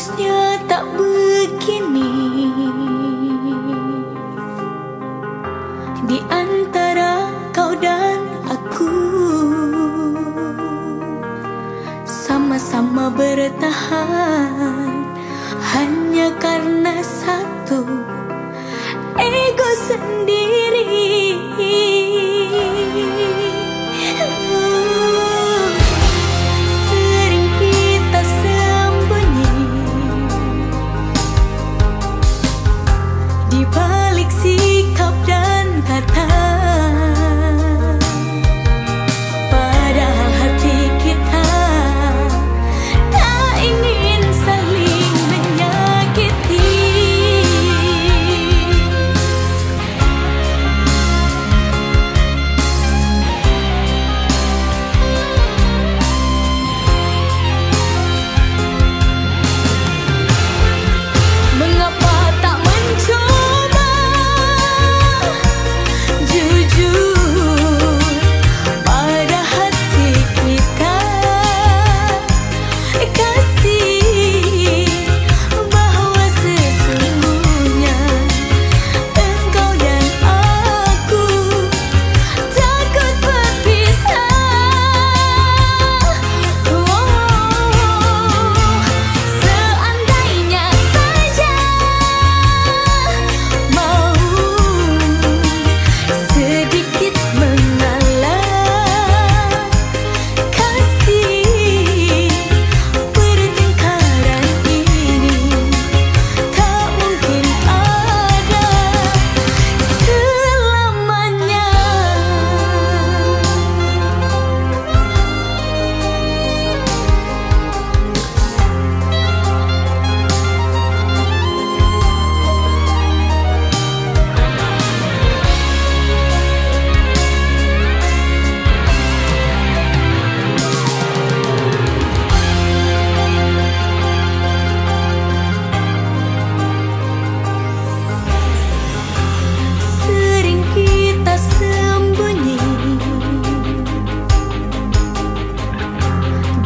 seharusnya tak begini. Di antara kau dan aku Sama-sama bertahan. Hanya karena 같아.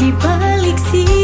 di balik sini.